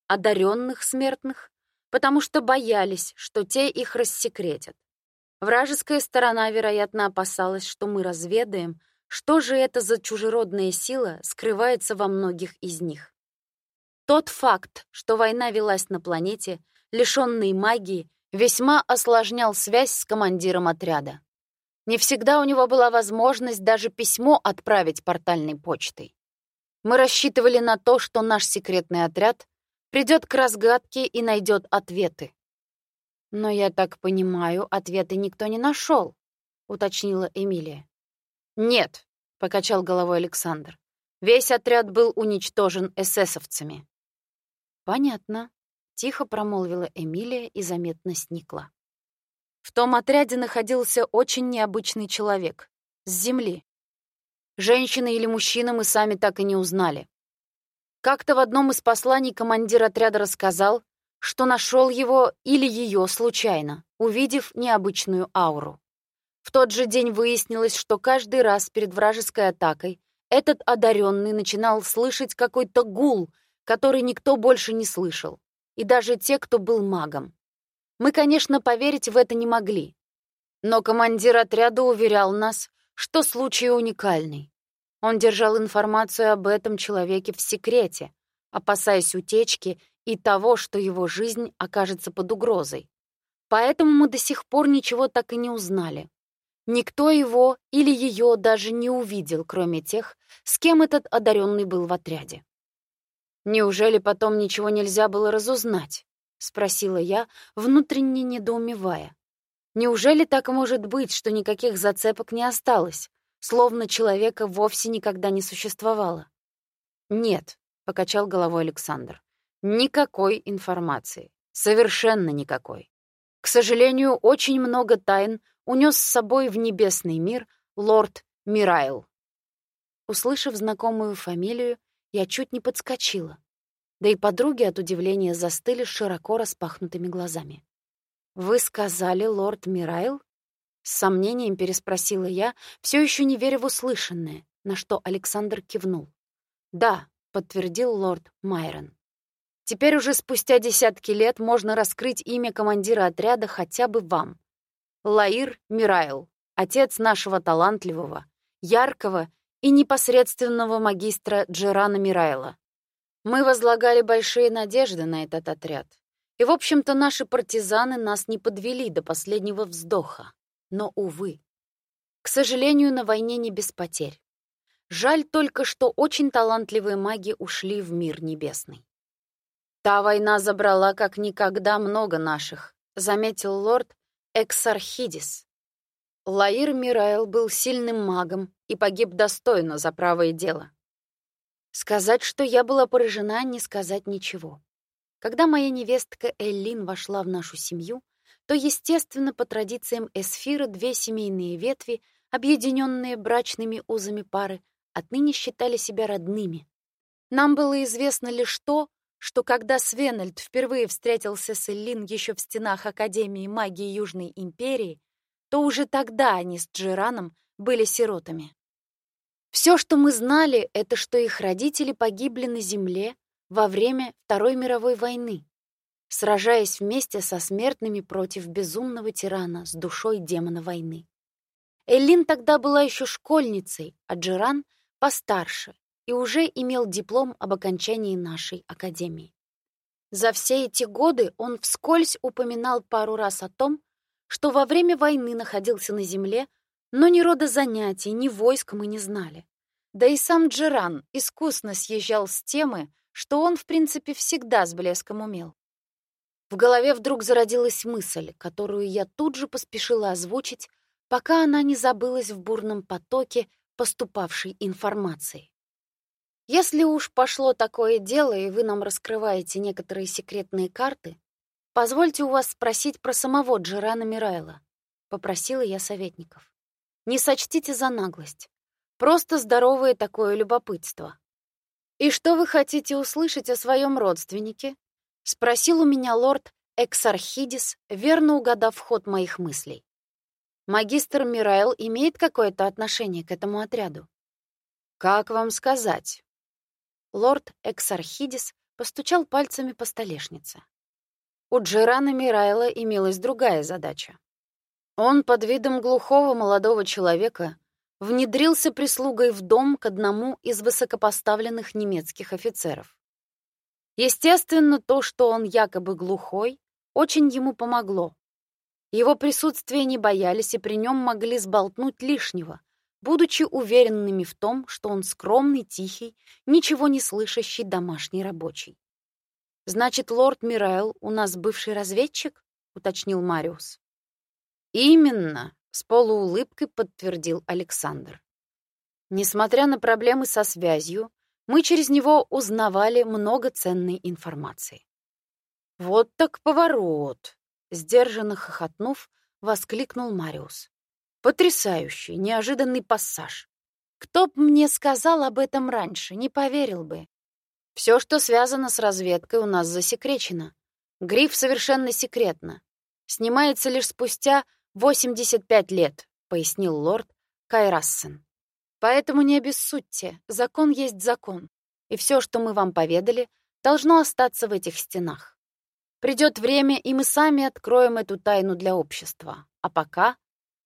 Одаренных смертных, потому что боялись, что те их рассекретят. Вражеская сторона, вероятно, опасалась, что мы разведаем, что же это за чужеродная сила скрывается во многих из них. Тот факт, что война велась на планете, лишённой магии, весьма осложнял связь с командиром отряда. Не всегда у него была возможность даже письмо отправить портальной почтой. Мы рассчитывали на то, что наш секретный отряд придет к разгадке и найдет ответы. Но я так понимаю, ответы никто не нашел, уточнила Эмилия. Нет, покачал головой Александр. Весь отряд был уничтожен эсэсовцами. Понятно, тихо промолвила Эмилия и заметно сникла. В том отряде находился очень необычный человек с земли. Женщина или мужчина мы сами так и не узнали. Как-то в одном из посланий командир отряда рассказал, что нашел его или ее случайно, увидев необычную ауру. В тот же день выяснилось, что каждый раз перед вражеской атакой этот одаренный начинал слышать какой-то гул, который никто больше не слышал, и даже те, кто был магом. Мы, конечно, поверить в это не могли, но командир отряда уверял нас, что случай уникальный. Он держал информацию об этом человеке в секрете, опасаясь утечки и того, что его жизнь окажется под угрозой. Поэтому мы до сих пор ничего так и не узнали. Никто его или ее даже не увидел, кроме тех, с кем этот одаренный был в отряде. «Неужели потом ничего нельзя было разузнать?» — спросила я, внутренне недоумевая. «Неужели так может быть, что никаких зацепок не осталось, словно человека вовсе никогда не существовало?» «Нет», — покачал головой Александр, — «никакой информации, совершенно никакой. К сожалению, очень много тайн унес с собой в небесный мир лорд Мирайл. Услышав знакомую фамилию, я чуть не подскочила. Да и подруги от удивления застыли широко распахнутыми глазами. «Вы сказали, лорд Мирайл?» С сомнением переспросила я, все еще не веря в услышанное, на что Александр кивнул. «Да», — подтвердил лорд Майрон. «Теперь уже спустя десятки лет можно раскрыть имя командира отряда хотя бы вам. Лаир Мирайл, отец нашего талантливого, яркого и непосредственного магистра Джерана Мирайла. Мы возлагали большие надежды на этот отряд. И, в общем-то, наши партизаны нас не подвели до последнего вздоха. Но, увы. К сожалению, на войне не без потерь. Жаль только, что очень талантливые маги ушли в мир небесный. Та война забрала как никогда много наших, заметил лорд, Эксархидис. Лаир Мирайл был сильным магом и погиб достойно за правое дело. Сказать, что я была поражена, не сказать ничего. Когда моя невестка Эллин вошла в нашу семью, то, естественно, по традициям Эсфира две семейные ветви, объединенные брачными узами пары, отныне считали себя родными. Нам было известно лишь то, что когда Свенельд впервые встретился с Эллин еще в стенах Академии магии Южной империи, то уже тогда они с Джираном были сиротами. Все, что мы знали, это что их родители погибли на земле во время Второй мировой войны, сражаясь вместе со смертными против безумного тирана с душой демона войны. Эллин тогда была еще школьницей, а Джиран — постарше, и уже имел диплом об окончании нашей академии. За все эти годы он вскользь упоминал пару раз о том, что во время войны находился на земле, но ни рода занятий, ни войск мы не знали. Да и сам Джеран искусно съезжал с темы, что он, в принципе, всегда с блеском умел. В голове вдруг зародилась мысль, которую я тут же поспешила озвучить, пока она не забылась в бурном потоке поступавшей информации. Если уж пошло такое дело, и вы нам раскрываете некоторые секретные карты, позвольте у вас спросить про самого Джерана Мирайла, попросила я советников. Не сочтите за наглость. Просто здоровое такое любопытство. И что вы хотите услышать о своем родственнике? спросил у меня лорд Эксархидис, верно угадав ход моих мыслей. Магистр Мирайл имеет какое-то отношение к этому отряду? Как вам сказать? Лорд Эксархидис постучал пальцами по столешнице. У Джерана Мирайла имелась другая задача. Он под видом глухого молодого человека внедрился прислугой в дом к одному из высокопоставленных немецких офицеров. Естественно, то, что он якобы глухой, очень ему помогло. Его присутствие не боялись и при нем могли сболтнуть лишнего, будучи уверенными в том, что он скромный, тихий, ничего не слышащий домашний рабочий. «Значит, лорд Мирайл у нас бывший разведчик?» — уточнил Мариус. «Именно», — с полуулыбкой подтвердил Александр. Несмотря на проблемы со связью, мы через него узнавали много ценной информации. «Вот так поворот!» — сдержанно хохотнув, воскликнул Мариус. «Потрясающий, неожиданный пассаж. Кто б мне сказал об этом раньше, не поверил бы. Все, что связано с разведкой, у нас засекречено. Гриф совершенно секретно. Снимается лишь спустя 85 лет, пояснил лорд Кайрассен. Поэтому не обессудьте, закон есть закон, и все, что мы вам поведали, должно остаться в этих стенах. Придет время, и мы сами откроем эту тайну для общества. А пока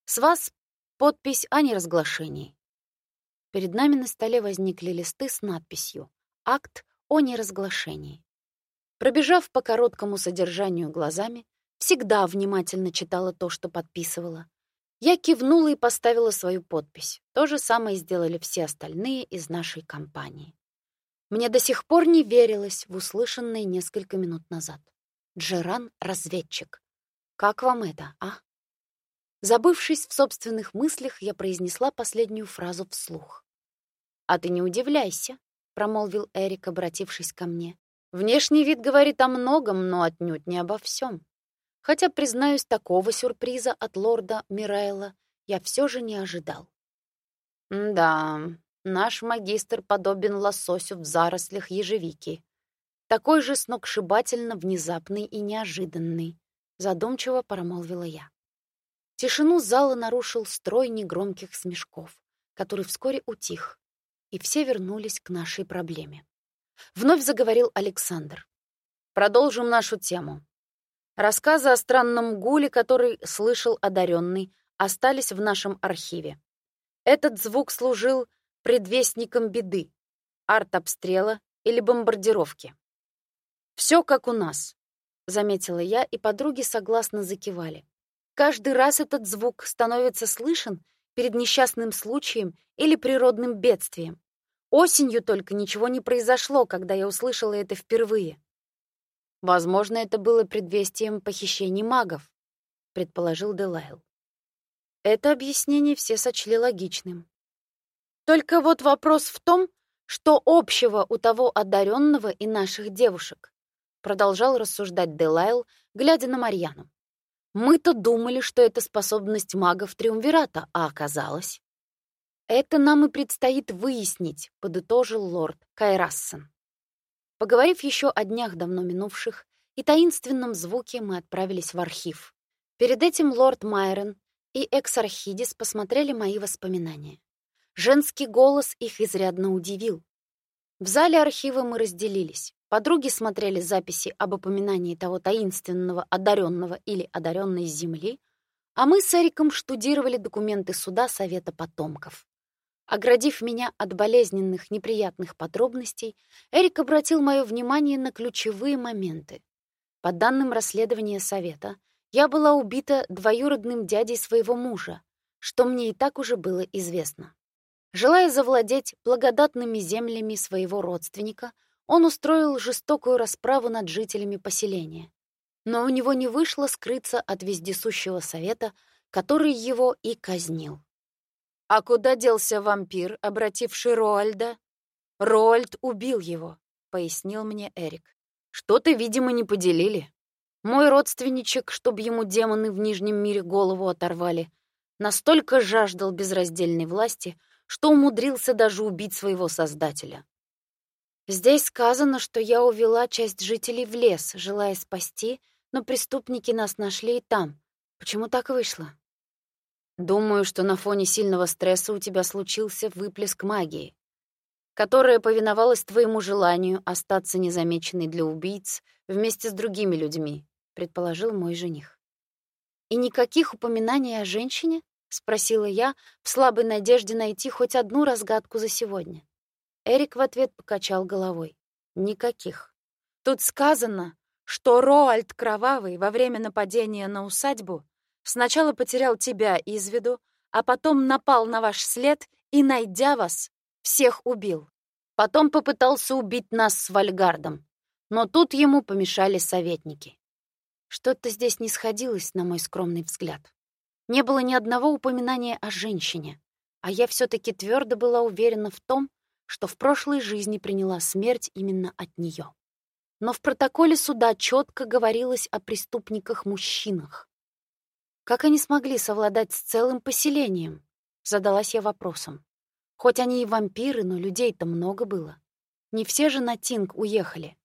с вас подпись о неразглашении. Перед нами на столе возникли листы с надписью «Акт о неразглашении». Пробежав по короткому содержанию глазами, всегда внимательно читала то, что подписывала, я кивнула и поставила свою подпись. То же самое сделали все остальные из нашей компании. Мне до сих пор не верилось в услышанное несколько минут назад. Джеран — разведчик. Как вам это, а? Забывшись в собственных мыслях, я произнесла последнюю фразу вслух. «А ты не удивляйся», — промолвил Эрик, обратившись ко мне. «Внешний вид говорит о многом, но отнюдь не обо всем. Хотя, признаюсь, такого сюрприза от лорда Мирайла я все же не ожидал. «Да, наш магистр подобен лососю в зарослях ежевики. Такой же сногсшибательно внезапный и неожиданный», — задумчиво промолвила я. Тишину зала нарушил строй негромких смешков, который вскоре утих, и все вернулись к нашей проблеме. Вновь заговорил Александр. «Продолжим нашу тему. Рассказы о странном гуле, который слышал одаренный, остались в нашем архиве. Этот звук служил предвестником беды, артобстрела или бомбардировки. Все как у нас, заметила я, и подруги согласно закивали. Каждый раз этот звук становится слышен перед несчастным случаем или природным бедствием. Осенью только ничего не произошло, когда я услышала это впервые. Возможно, это было предвестием похищений магов, предположил Делайл. Это объяснение все сочли логичным. Только вот вопрос в том, что общего у того одаренного и наших девушек, продолжал рассуждать Делайл, глядя на Марьяну. Мы-то думали, что это способность магов Триумвирата, а оказалось... Это нам и предстоит выяснить, подытожил лорд Кайрассен. Поговорив еще о днях давно минувших и таинственном звуке, мы отправились в архив. Перед этим лорд Майрон и Эксархидис посмотрели мои воспоминания. Женский голос их изрядно удивил. В зале архива мы разделились. Подруги смотрели записи об упоминании того таинственного одаренного или одаренной земли, а мы с Эриком штудировали документы суда Совета потомков. Оградив меня от болезненных, неприятных подробностей, Эрик обратил мое внимание на ключевые моменты. По данным расследования совета, я была убита двоюродным дядей своего мужа, что мне и так уже было известно. Желая завладеть благодатными землями своего родственника, он устроил жестокую расправу над жителями поселения. Но у него не вышло скрыться от вездесущего совета, который его и казнил. А куда делся вампир, обративший Роальда? Роальд убил его, пояснил мне Эрик. Что-то, видимо, не поделили. Мой родственничек, чтобы ему демоны в Нижнем мире голову оторвали, настолько жаждал безраздельной власти, что умудрился даже убить своего создателя. Здесь сказано, что я увела часть жителей в лес, желая спасти, но преступники нас нашли и там. Почему так вышло? Думаю, что на фоне сильного стресса у тебя случился выплеск магии, которая повиновалась твоему желанию остаться незамеченной для убийц вместе с другими людьми, предположил мой жених. И никаких упоминаний о женщине? — спросила я в слабой надежде найти хоть одну разгадку за сегодня. Эрик в ответ покачал головой. «Никаких. Тут сказано, что Роальд Кровавый во время нападения на усадьбу сначала потерял тебя из виду, а потом напал на ваш след и, найдя вас, всех убил. Потом попытался убить нас с Вальгардом, но тут ему помешали советники. Что-то здесь не сходилось, на мой скромный взгляд. Не было ни одного упоминания о женщине, а я все таки твердо была уверена в том, что в прошлой жизни приняла смерть именно от нее. Но в протоколе суда четко говорилось о преступниках-мужчинах. Как они смогли совладать с целым поселением? Задалась я вопросом. Хоть они и вампиры, но людей-то много было. Не все же на Тинг уехали.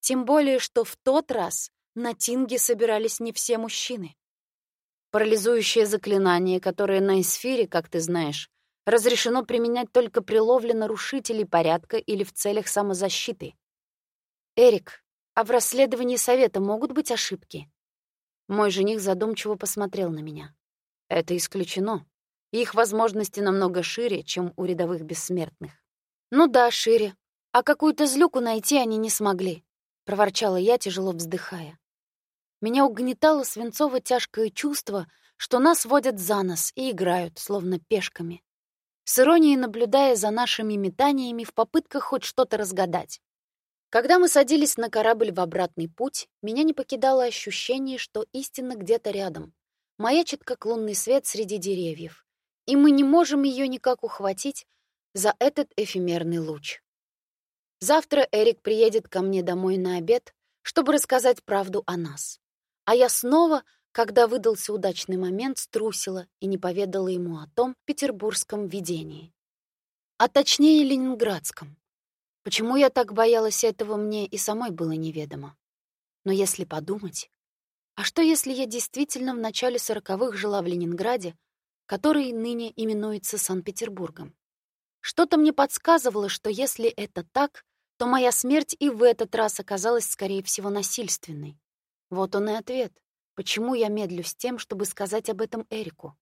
Тем более, что в тот раз на Тинге собирались не все мужчины. Парализующее заклинание, которое на эсфире, как ты знаешь, разрешено применять только при ловле нарушителей порядка или в целях самозащиты. Эрик, а в расследовании совета могут быть ошибки? Мой жених задумчиво посмотрел на меня. Это исключено. Их возможности намного шире, чем у рядовых бессмертных. Ну да, шире. А какую-то злюку найти они не смогли, проворчала я, тяжело вздыхая. Меня угнетало свинцово-тяжкое чувство, что нас водят за нос и играют, словно пешками. С иронией наблюдая за нашими метаниями в попытках хоть что-то разгадать. Когда мы садились на корабль в обратный путь, меня не покидало ощущение, что истина где-то рядом. Маячит, как лунный свет среди деревьев. И мы не можем ее никак ухватить за этот эфемерный луч. Завтра Эрик приедет ко мне домой на обед, чтобы рассказать правду о нас. А я снова, когда выдался удачный момент, струсила и не поведала ему о том петербургском видении. А точнее, ленинградском. Почему я так боялась этого, мне и самой было неведомо. Но если подумать, а что если я действительно в начале сороковых жила в Ленинграде, который ныне именуется Санкт-Петербургом? Что-то мне подсказывало, что если это так, то моя смерть и в этот раз оказалась, скорее всего, насильственной. Вот он и ответ. Почему я медлю с тем, чтобы сказать об этом Эрику?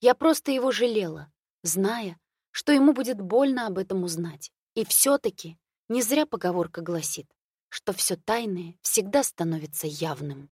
Я просто его жалела, зная, что ему будет больно об этом узнать. И все таки не зря поговорка гласит, что все тайное всегда становится явным.